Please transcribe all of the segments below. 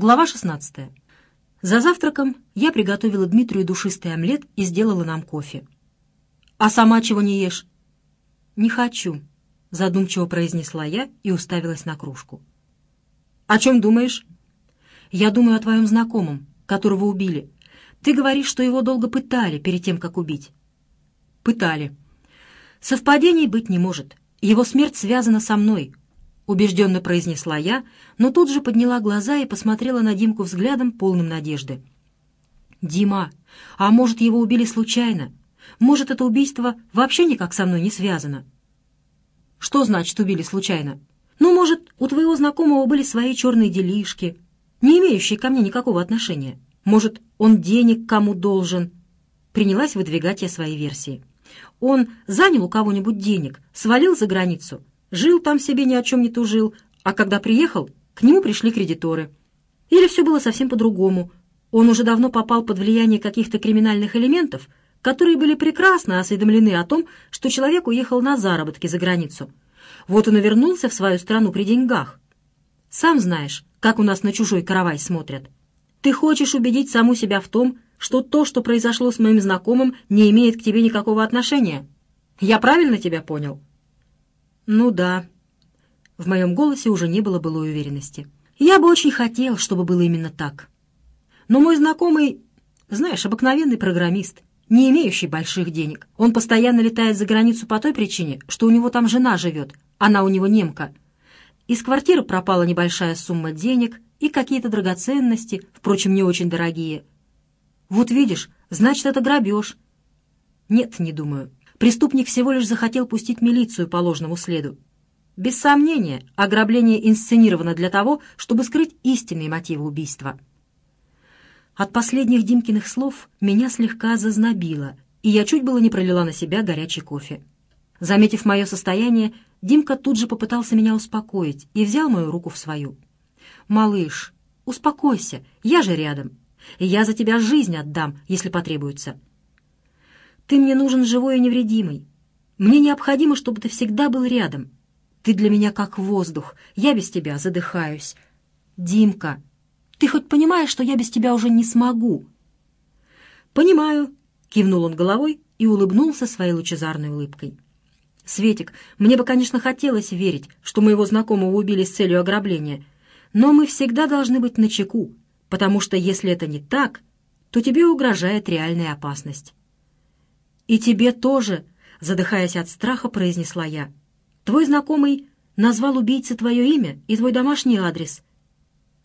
Глава 16. За завтраком я приготовила Дмитрию душистый омлет и сделала нам кофе. «А сама чего не ешь?» «Не хочу», — задумчиво произнесла я и уставилась на кружку. «О чем думаешь?» «Я думаю о твоем знакомом, которого убили. Ты говоришь, что его долго пытали перед тем, как убить». «Пытали. Совпадений быть не может. Его смерть связана со мной, убежденно произнесла я, но тут же подняла глаза и посмотрела на Димку взглядом, полным надежды. «Дима, а может, его убили случайно? Может, это убийство вообще никак со мной не связано?» «Что значит убили случайно? Ну, может, у твоего знакомого были свои черные делишки, не имеющие ко мне никакого отношения. Может, он денег кому должен?» Принялась выдвигать я свои версии. «Он занял у кого-нибудь денег, свалил за границу, Жил там себе ни о чем не тужил, а когда приехал, к нему пришли кредиторы. Или все было совсем по-другому. Он уже давно попал под влияние каких-то криминальных элементов, которые были прекрасно осведомлены о том, что человек уехал на заработки за границу. Вот он и вернулся в свою страну при деньгах. Сам знаешь, как у нас на чужой каравай смотрят. Ты хочешь убедить саму себя в том, что то, что произошло с моим знакомым, не имеет к тебе никакого отношения? Я правильно тебя понял?» «Ну да». В моем голосе уже не было былой уверенности. «Я бы очень хотел, чтобы было именно так. Но мой знакомый, знаешь, обыкновенный программист, не имеющий больших денег. Он постоянно летает за границу по той причине, что у него там жена живет, она у него немка. Из квартиры пропала небольшая сумма денег и какие-то драгоценности, впрочем, не очень дорогие. Вот видишь, значит, это грабеж. Нет, не думаю. Преступник всего лишь захотел пустить милицию по ложному следу. Без сомнения, ограбление инсценировано для того, чтобы скрыть истинные мотивы убийства. От последних Димкиных слов меня слегка зазнобило, и я чуть было не пролила на себя горячий кофе. Заметив мое состояние, Димка тут же попытался меня успокоить и взял мою руку в свою. «Малыш, успокойся, я же рядом, я за тебя жизнь отдам, если потребуется. Ты мне нужен живой и невредимый. Мне необходимо, чтобы ты всегда был рядом. Ты для меня как воздух. Я без тебя задыхаюсь. Димка, ты хоть понимаешь, что я без тебя уже не смогу?» «Понимаю», — кивнул он головой и улыбнулся своей лучезарной улыбкой. «Светик, мне бы, конечно, хотелось верить, что моего знакомого убили с целью ограбления, но мы всегда должны быть начеку, потому что если это не так, то тебе угрожает реальная опасность». «И тебе тоже», — задыхаясь от страха, произнесла я. «Твой знакомый назвал убийце твое имя и твой домашний адрес.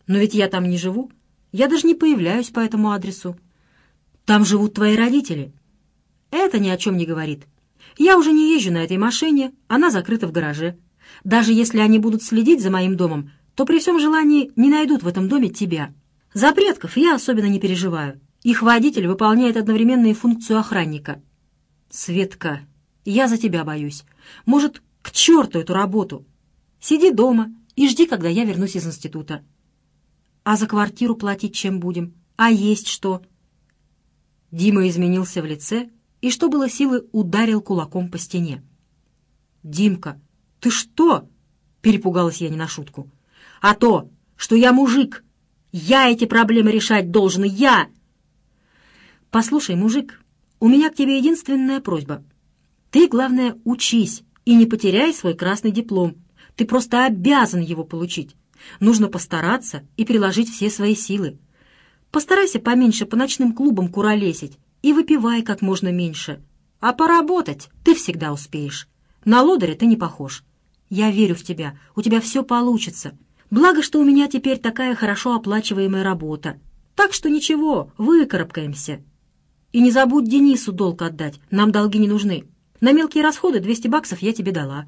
Но ведь я там не живу. Я даже не появляюсь по этому адресу. Там живут твои родители. Это ни о чем не говорит. Я уже не езжу на этой машине, она закрыта в гараже. Даже если они будут следить за моим домом, то при всем желании не найдут в этом доме тебя. За предков я особенно не переживаю. Их водитель выполняет одновременно и функцию охранника. «Светка, я за тебя боюсь. Может, к черту эту работу? Сиди дома и жди, когда я вернусь из института. А за квартиру платить чем будем? А есть что?» Дима изменился в лице и, что было силы, ударил кулаком по стене. «Димка, ты что?» — перепугалась я не на шутку. «А то, что я мужик! Я эти проблемы решать должен, я!» «Послушай, мужик, у меня к тебе единственная просьба. Ты, главное, учись и не потеряй свой красный диплом. Ты просто обязан его получить. Нужно постараться и приложить все свои силы. Постарайся поменьше по ночным клубам куролесить и выпивай как можно меньше. А поработать ты всегда успеешь. На лодыря ты не похож. Я верю в тебя, у тебя все получится. Благо, что у меня теперь такая хорошо оплачиваемая работа. Так что ничего, выкарабкаемся. И не забудь Денису долг отдать, нам долги не нужны. На мелкие расходы 200 баксов я тебе дала.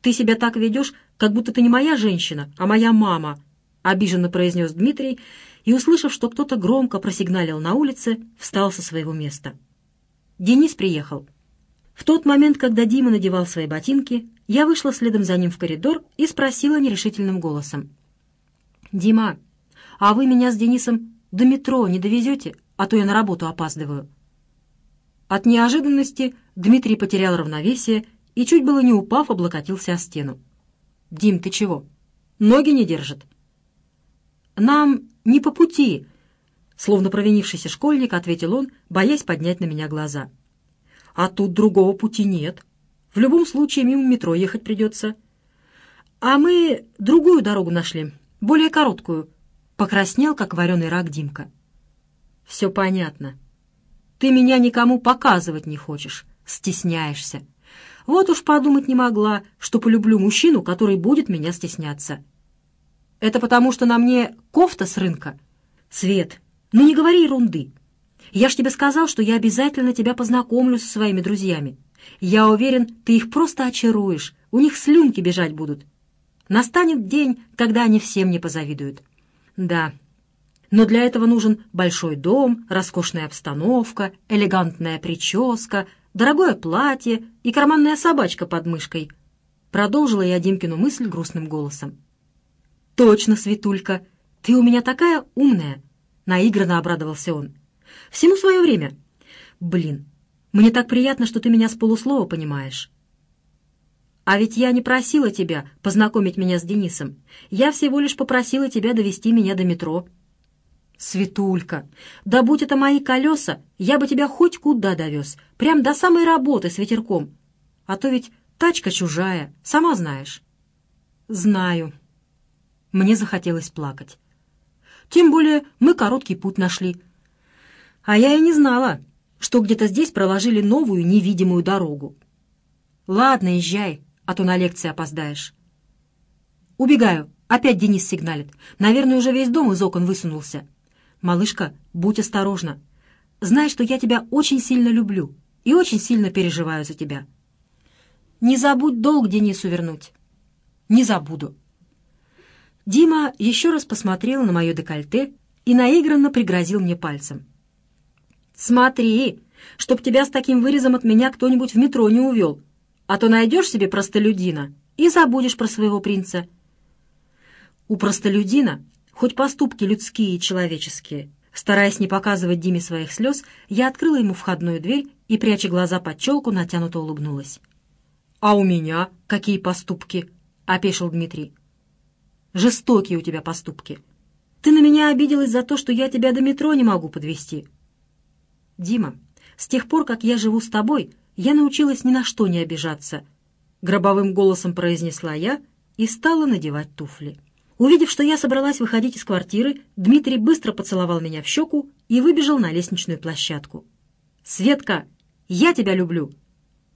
Ты себя так ведешь, как будто ты не моя женщина, а моя мама, — обиженно произнес Дмитрий, и, услышав, что кто-то громко просигналил на улице, встал со своего места. Денис приехал. В тот момент, когда Дима надевал свои ботинки, я вышла следом за ним в коридор и спросила нерешительным голосом. «Дима, а вы меня с Денисом до метро не довезете?» А то я на работу опаздываю». От неожиданности Дмитрий потерял равновесие и, чуть было не упав, облокотился о стену. «Дим, ты чего? Ноги не держат?» нам не по пути», — словно провинившийся школьник, ответил он, боясь поднять на меня глаза. «А тут другого пути нет. В любом случае мимо метро ехать придется». «А мы другую дорогу нашли, более короткую», — покраснел, как вареный рак Димка. «Все понятно. Ты меня никому показывать не хочешь, стесняешься. Вот уж подумать не могла, что полюблю мужчину, который будет меня стесняться. Это потому, что на мне кофта с рынка? Свет, ну не говори ерунды. Я ж тебе сказал, что я обязательно тебя познакомлю со своими друзьями. Я уверен, ты их просто очаруешь, у них слюнки бежать будут. Настанет день, когда они всем не позавидуют. Да, но для этого нужен большой дом, роскошная обстановка, элегантная прическа, дорогое платье и карманная собачка под мышкой. Продолжила я Димкину мысль грустным голосом. «Точно, Светулька, ты у меня такая умная!» Наигранно обрадовался он. «Всему свое время. Блин, мне так приятно, что ты меня с полуслова понимаешь». «А ведь я не просила тебя познакомить меня с Денисом. Я всего лишь попросила тебя довести меня до метро». «Светулька, да будь это мои колеса, я бы тебя хоть куда довез, прям до самой работы с ветерком. А то ведь тачка чужая, сама знаешь». «Знаю». Мне захотелось плакать. Тем более мы короткий путь нашли. А я и не знала, что где-то здесь проложили новую невидимую дорогу. Ладно, езжай, а то на лекции опоздаешь. Убегаю. Опять Денис сигналит. Наверное, уже весь дом из окон высунулся. Малышка, будь осторожна. Знай, что я тебя очень сильно люблю и очень сильно переживаю за тебя. Не забудь долг Денису вернуть. Не забуду. Дима еще раз посмотрел на мое декольте и наигранно пригрозил мне пальцем. «Смотри, чтоб тебя с таким вырезом от меня кто-нибудь в метро не увел, а то найдешь себе простолюдина и забудешь про своего принца». У простолюдина хоть поступки людские и человеческие. Стараясь не показывать Диме своих слез, я открыла ему входную дверь и, пряча глаза под челку, натянуто улыбнулась. «А у меня какие поступки?» — опешил Дмитрий. Жестокие у тебя поступки. Ты на меня обиделась за то, что я тебя до метро не могу подвести. Дима, с тех пор, как я живу с тобой, я научилась ни на что не обижаться. Гробовым голосом произнесла я и стала надевать туфли. Увидев, что я собралась выходить из квартиры, Дмитрий быстро поцеловал меня в щеку и выбежал на лестничную площадку. «Светка, я тебя люблю!»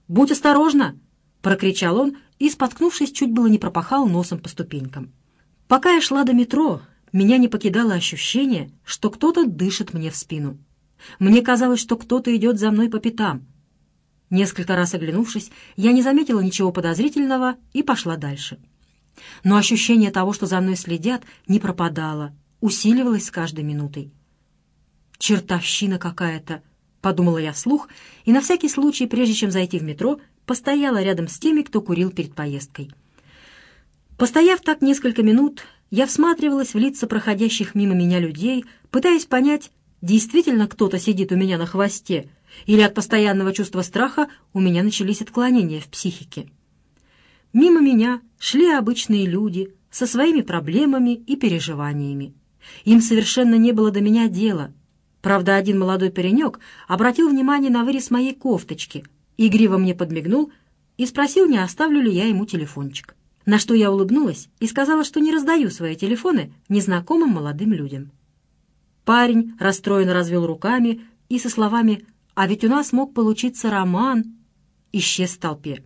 «Будь осторожна!» — прокричал он и, споткнувшись, чуть было не пропахал носом по ступенькам. Пока я шла до метро, меня не покидало ощущение, что кто-то дышит мне в спину. Мне казалось, что кто-то идет за мной по пятам. Несколько раз оглянувшись, я не заметила ничего подозрительного и пошла дальше. Но ощущение того, что за мной следят, не пропадало, усиливалось с каждой минутой. «Чертовщина какая-то!» — подумала я вслух, и на всякий случай, прежде чем зайти в метро, постояла рядом с теми, кто курил перед поездкой. Постояв так несколько минут, я всматривалась в лица проходящих мимо меня людей, пытаясь понять, действительно кто-то сидит у меня на хвосте, или от постоянного чувства страха у меня начались отклонения в психике. Мимо меня шли обычные люди со своими проблемами и переживаниями. Им совершенно не было до меня дела. Правда, один молодой паренек обратил внимание на вырез моей кофточки, игриво мне подмигнул и спросил, не оставлю ли я ему телефончик на что я улыбнулась и сказала, что не раздаю свои телефоны незнакомым молодым людям. Парень расстроенно развел руками и со словами «А ведь у нас мог получиться роман» исчез в толпе.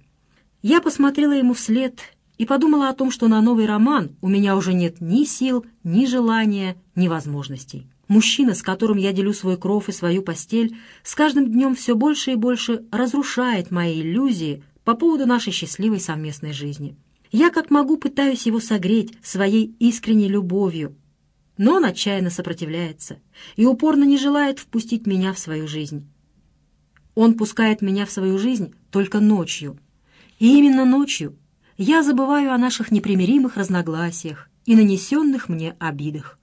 Я посмотрела ему вслед и подумала о том, что на новый роман у меня уже нет ни сил, ни желания, ни возможностей. Мужчина, с которым я делю свой кров и свою постель, с каждым днем все больше и больше разрушает мои иллюзии по поводу нашей счастливой совместной жизни. Я как могу пытаюсь его согреть своей искренней любовью, но он отчаянно сопротивляется и упорно не желает впустить меня в свою жизнь. Он пускает меня в свою жизнь только ночью. И именно ночью я забываю о наших непримиримых разногласиях и нанесенных мне обидах.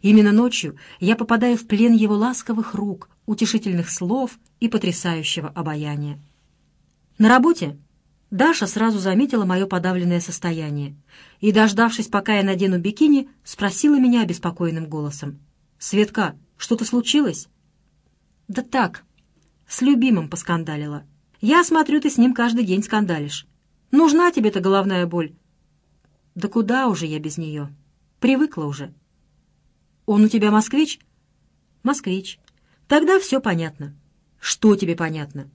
Именно ночью я попадаю в плен его ласковых рук, утешительных слов и потрясающего обаяния. На работе Даша сразу заметила мое подавленное состояние и, дождавшись, пока я надену бикини, спросила меня обеспокоенным голосом. «Светка, что-то случилось?» «Да так, с любимым поскандалила. Я смотрю, ты с ним каждый день скандалишь. Нужна тебе-то головная боль?» «Да куда уже я без нее? Привыкла уже». «Он у тебя москвич?» «Москвич. Тогда все понятно». «Что тебе понятно?»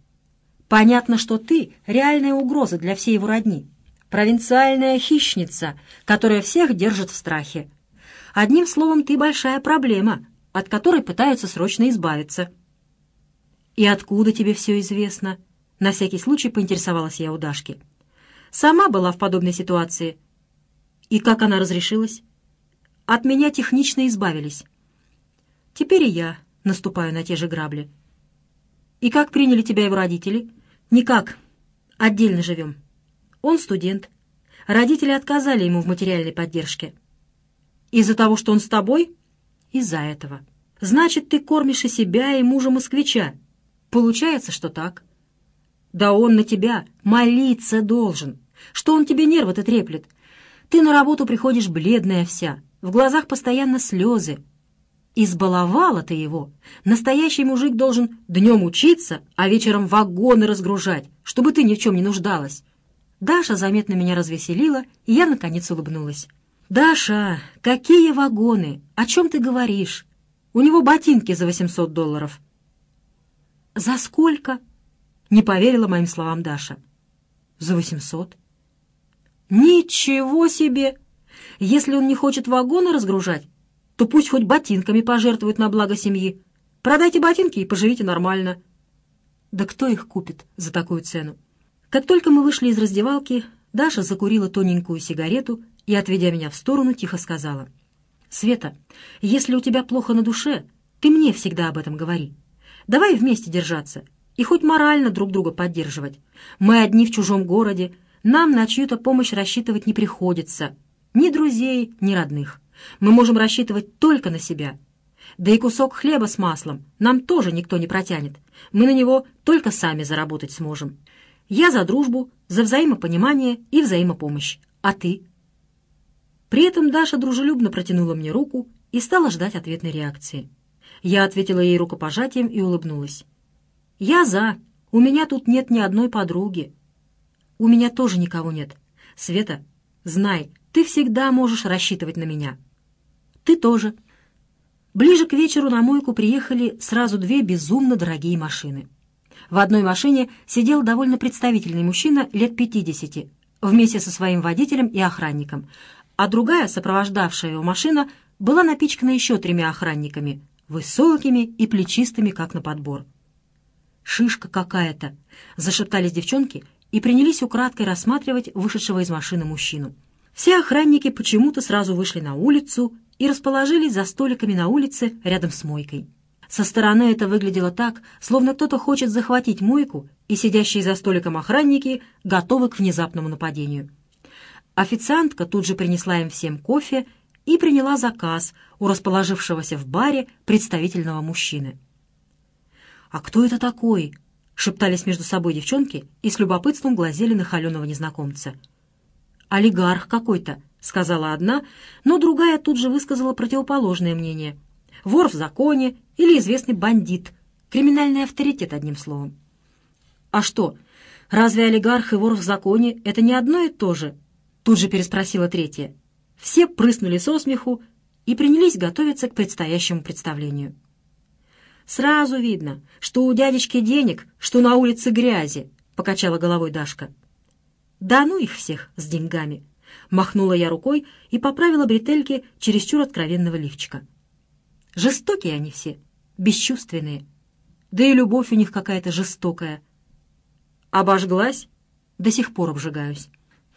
Понятно, что ты — реальная угроза для всей его родни. Провинциальная хищница, которая всех держит в страхе. Одним словом, ты большая проблема, от которой пытаются срочно избавиться. «И откуда тебе все известно?» На всякий случай поинтересовалась я у Дашки. «Сама была в подобной ситуации». «И как она разрешилась?» «От меня технично избавились». «Теперь и я наступаю на те же грабли». «И как приняли тебя его родители?» «Никак. Отдельно живем. Он студент. Родители отказали ему в материальной поддержке». «Из-за того, что он с тобой?» «Из-за этого. Значит, ты кормишь и себя, и мужа москвича. Получается, что так». «Да он на тебя молиться должен. Что он тебе нервы-то треплет? Ты на работу приходишь бледная вся, в глазах постоянно слезы, Избаловала ты его. Настоящий мужик должен днем учиться, а вечером вагоны разгружать, чтобы ты ни в чем не нуждалась. Даша заметно меня развеселила, и я, наконец, улыбнулась. «Даша, какие вагоны? О чем ты говоришь? У него ботинки за 800 долларов». «За сколько?» — не поверила моим словам Даша. «За 800». «Ничего себе! Если он не хочет вагоны разгружать, то пусть хоть ботинками пожертвуют на благо семьи. Продайте ботинки и поживите нормально. Да кто их купит за такую цену? Как только мы вышли из раздевалки, Даша закурила тоненькую сигарету и, отведя меня в сторону, тихо сказала. «Света, если у тебя плохо на душе, ты мне всегда об этом говори. Давай вместе держаться и хоть морально друг друга поддерживать. Мы одни в чужом городе, нам на чью-то помощь рассчитывать не приходится. Ни друзей, ни родных. Мы можем рассчитывать только на себя. Да и кусок хлеба с маслом нам тоже никто не протянет. Мы на него только сами заработать сможем. Я за дружбу, за взаимопонимание и взаимопомощь. А ты? При этом Даша дружелюбно протянула мне руку и стала ждать ответной реакции. Я ответила ей рукопожатием и улыбнулась. «Я за. У меня тут нет ни одной подруги». «У меня тоже никого нет. Света, знай, ты всегда можешь рассчитывать на меня». Ты тоже. Ближе к вечеру на мойку приехали сразу две безумно дорогие машины. В одной машине сидел довольно представительный мужчина лет 50 вместе со своим водителем и охранником, а другая, сопровождавшая его машина, была напичкана еще тремя охранниками, высокими и плечистыми, как на подбор. «Шишка какая-то!» — зашептались девчонки и принялись украдкой рассматривать вышедшего из машины мужчину. Все охранники почему-то сразу вышли на улицу и расположились за столиками на улице рядом с мойкой. Со стороны это выглядело так, словно кто-то хочет захватить мойку, и сидящие за столиком охранники готовы к внезапному нападению. Официантка тут же принесла им всем кофе и приняла заказ у расположившегося в баре представительного мужчины. «А кто это такой?» — шептались между собой девчонки и с любопытством глазели на холеного незнакомца. «Олигарх какой-то», — сказала одна, но другая тут же высказала противоположное мнение. Вор в законе или известный бандит. Криминальный авторитет, одним словом. «А что, разве олигарх и вор в законе — это не одно и то же?» Тут же переспросила третья. Все прыснули со смеху и принялись готовиться к предстоящему представлению. «Сразу видно, что у дядечки денег, что на улице грязи», — покачала головой Дашка. «Да ну их всех с деньгами!» Махнула я рукой и поправила бретельки чересчур откровенного лифчика. Жестокие они все, бесчувственные. Да и любовь у них какая-то жестокая. Обожглась? До сих пор обжигаюсь.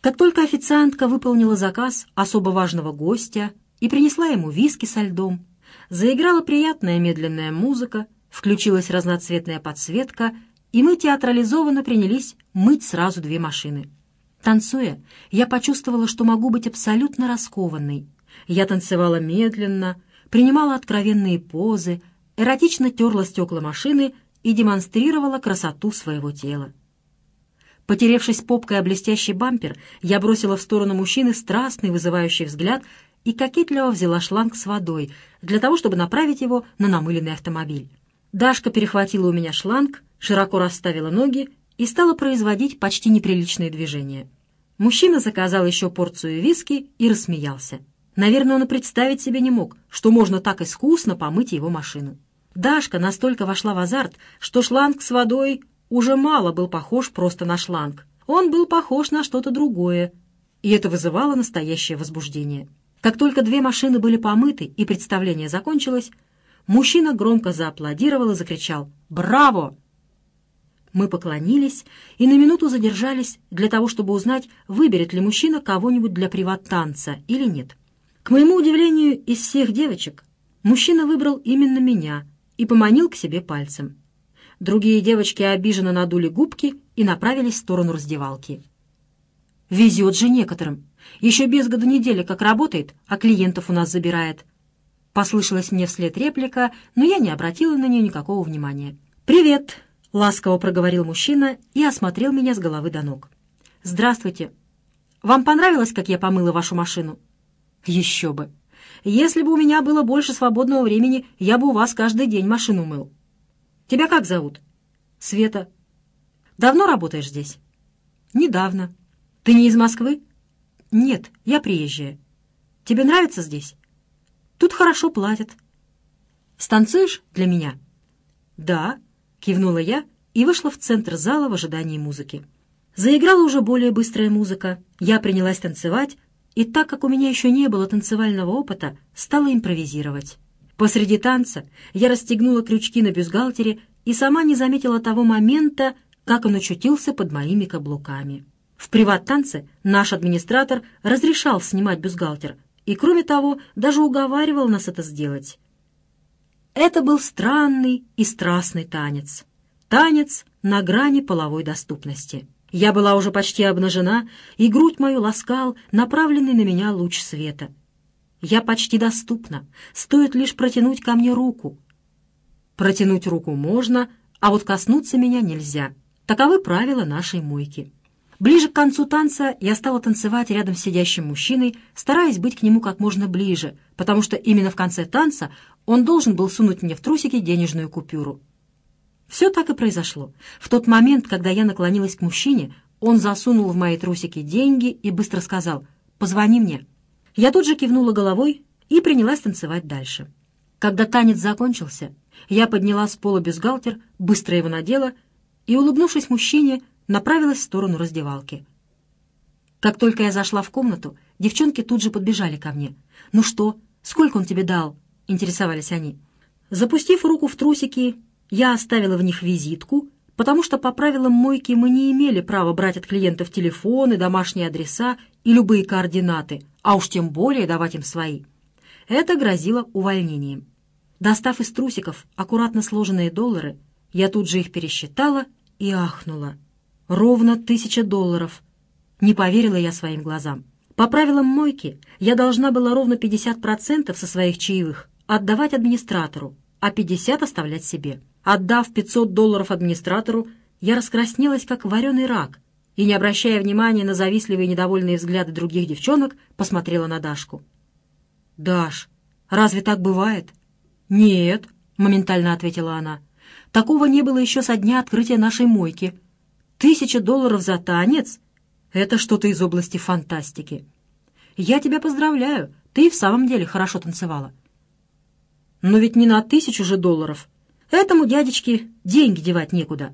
Как только официантка выполнила заказ особо важного гостя и принесла ему виски со льдом, заиграла приятная медленная музыка, включилась разноцветная подсветка, и мы театрализованно принялись мыть сразу две машины — Танцуя, я почувствовала, что могу быть абсолютно раскованной. Я танцевала медленно, принимала откровенные позы, эротично терла стекла машины и демонстрировала красоту своего тела. Потеревшись попкой о блестящий бампер, я бросила в сторону мужчины страстный вызывающий взгляд и кокетливо взяла шланг с водой для того, чтобы направить его на намыленный автомобиль. Дашка перехватила у меня шланг, широко расставила ноги и стала производить почти неприличные движения. Мужчина заказал еще порцию виски и рассмеялся. Наверное, он и представить себе не мог, что можно так искусно помыть его машину. Дашка настолько вошла в азарт, что шланг с водой уже мало был похож просто на шланг. Он был похож на что-то другое, и это вызывало настоящее возбуждение. Как только две машины были помыты и представление закончилось, мужчина громко зааплодировал и закричал «Браво!». Мы поклонились и на минуту задержались для того, чтобы узнать, выберет ли мужчина кого-нибудь для приват-танца или нет. К моему удивлению, из всех девочек мужчина выбрал именно меня и поманил к себе пальцем. Другие девочки обиженно надули губки и направились в сторону раздевалки. «Везет же некоторым. Еще без года недели как работает, а клиентов у нас забирает». Послышалась мне вслед реплика, но я не обратила на нее никакого внимания. «Привет!» — ласково проговорил мужчина и осмотрел меня с головы до ног. «Здравствуйте. Вам понравилось, как я помыла вашу машину?» «Еще бы! Если бы у меня было больше свободного времени, я бы у вас каждый день машину мыл». Тебя как зовут?» «Света». «Давно работаешь здесь?» «Недавно». «Ты не из Москвы?» «Нет, я приезжая». «Тебе нравится здесь?» «Тут хорошо платят». «Станцуешь для меня?» «Да», — кивнула я и вышла в центр зала в ожидании музыки. Заиграла уже более быстрая музыка, я принялась танцевать, и так как у меня еще не было танцевального опыта, стала импровизировать. Посреди танца я расстегнула крючки на бюстгальтере и сама не заметила того момента, как он очутился под моими каблуками. В приват-танце наш администратор разрешал снимать бюстгальтер и, кроме того, даже уговаривал нас это сделать. Это был странный и страстный танец. Танец на грани половой доступности. Я была уже почти обнажена, и грудь мою ласкал направленный на меня луч света — я почти доступна, стоит лишь протянуть ко мне руку. Протянуть руку можно, а вот коснуться меня нельзя. Таковы правила нашей мойки. Ближе к концу танца я стала танцевать рядом с сидящим мужчиной, стараясь быть к нему как можно ближе, потому что именно в конце танца он должен был сунуть мне в трусики денежную купюру. Все так и произошло. В тот момент, когда я наклонилась к мужчине, он засунул в мои трусики деньги и быстро сказал «Позвони мне». Я тут же кивнула головой и принялась танцевать дальше. Когда танец закончился, я подняла с пола бюстгальтер, быстро его надела и, улыбнувшись мужчине, направилась в сторону раздевалки. Как только я зашла в комнату, девчонки тут же подбежали ко мне. «Ну что, сколько он тебе дал?» — интересовались они. Запустив руку в трусики, я оставила в них визитку, потому что по правилам мойки мы не имели права брать от клиентов телефоны, домашние адреса и любые координаты, а уж тем более давать им свои. Это грозило увольнением. Достав из трусиков аккуратно сложенные доллары, я тут же их пересчитала и ахнула. Ровно тысяча долларов. Не поверила я своим глазам. По правилам мойки я должна была ровно 50% со своих чаевых отдавать администратору, а 50% оставлять себе. Отдав 500 долларов администратору, я раскраснелась, как вареный рак, и, не обращая внимания на завистливые недовольные взгляды других девчонок, посмотрела на Дашку. «Даш, разве так бывает?» «Нет», — моментально ответила она. «Такого не было еще со дня открытия нашей мойки. Тысяча долларов за танец — это что-то из области фантастики. Я тебя поздравляю, ты в самом деле хорошо танцевала». «Но ведь не на тысячу же долларов. Этому дядечке деньги девать некуда».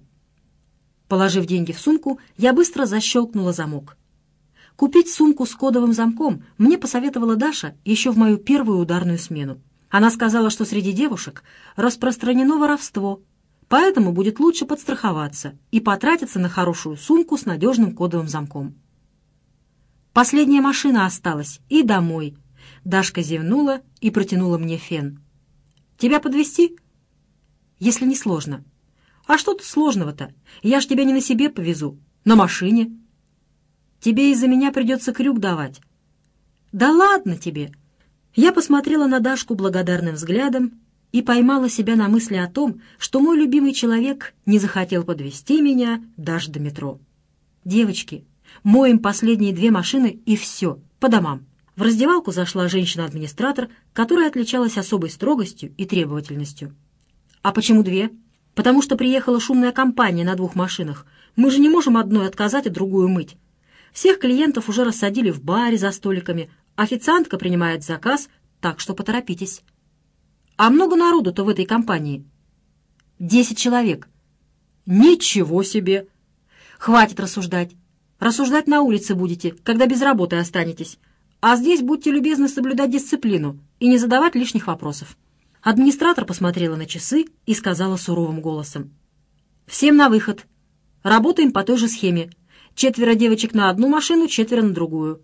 Положив деньги в сумку, я быстро защелкнула замок. Купить сумку с кодовым замком мне посоветовала Даша еще в мою первую ударную смену. Она сказала, что среди девушек распространено воровство, поэтому будет лучше подстраховаться и потратиться на хорошую сумку с надежным кодовым замком. Последняя машина осталась, и домой. Дашка зевнула и протянула мне фен. «Тебя подвести? «Если не сложно». «А что тут сложного-то? Я ж тебя не на себе повезу, на машине». «Тебе из-за меня придется крюк давать». «Да ладно тебе!» Я посмотрела на Дашку благодарным взглядом и поймала себя на мысли о том, что мой любимый человек не захотел подвести меня даже до метро. девочки, моем последние две машины и все, по домам». В раздевалку зашла женщина-администратор, которая отличалась особой строгостью и требовательностью. «А почему две?» «Потому что приехала шумная компания на двух машинах. Мы же не можем одной отказать, а другую мыть. Всех клиентов уже рассадили в баре за столиками. Официантка принимает заказ, так что поторопитесь». «А много народу-то в этой компании?» «Десять человек». «Ничего себе!» «Хватит рассуждать. Рассуждать на улице будете, когда без работы останетесь. А здесь будьте любезны соблюдать дисциплину и не задавать лишних вопросов». Администратор посмотрела на часы и сказала суровым голосом. «Всем на выход. Работаем по той же схеме. Четверо девочек на одну машину, четверо на другую».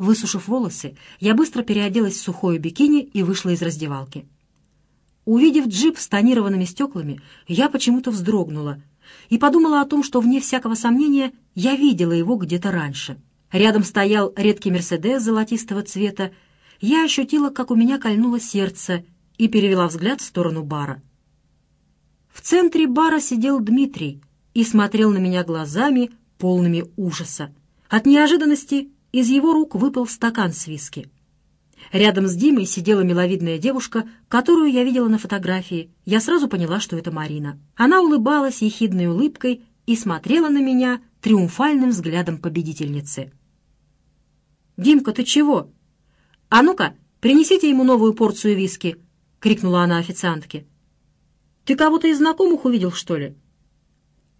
Высушив волосы, я быстро переоделась в сухое бикини и вышла из раздевалки. Увидев джип с тонированными стеклами, я почему-то вздрогнула и подумала о том, что, вне всякого сомнения, я видела его где-то раньше. Рядом стоял редкий «Мерседес» золотистого цвета. Я ощутила, как у меня кольнуло сердце, и перевела взгляд в сторону бара. В центре бара сидел Дмитрий и смотрел на меня глазами, полными ужаса. От неожиданности из его рук выпал стакан с виски. Рядом с Димой сидела миловидная девушка, которую я видела на фотографии. Я сразу поняла, что это Марина. Она улыбалась ехидной улыбкой и смотрела на меня триумфальным взглядом победительницы. «Димка, ты чего?» «А ну-ка, принесите ему новую порцию виски!» — крикнула она официантке. «Ты кого-то из знакомых увидел, что ли?»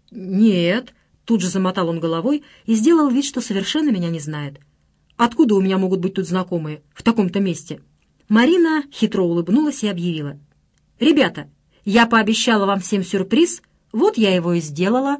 «Нет», — тут же замотал он головой и сделал вид, что совершенно меня не знает. «Откуда у меня могут быть тут знакомые в таком-то месте?» Марина хитро улыбнулась и объявила. «Ребята, я пообещала вам всем сюрприз, вот я его и сделала».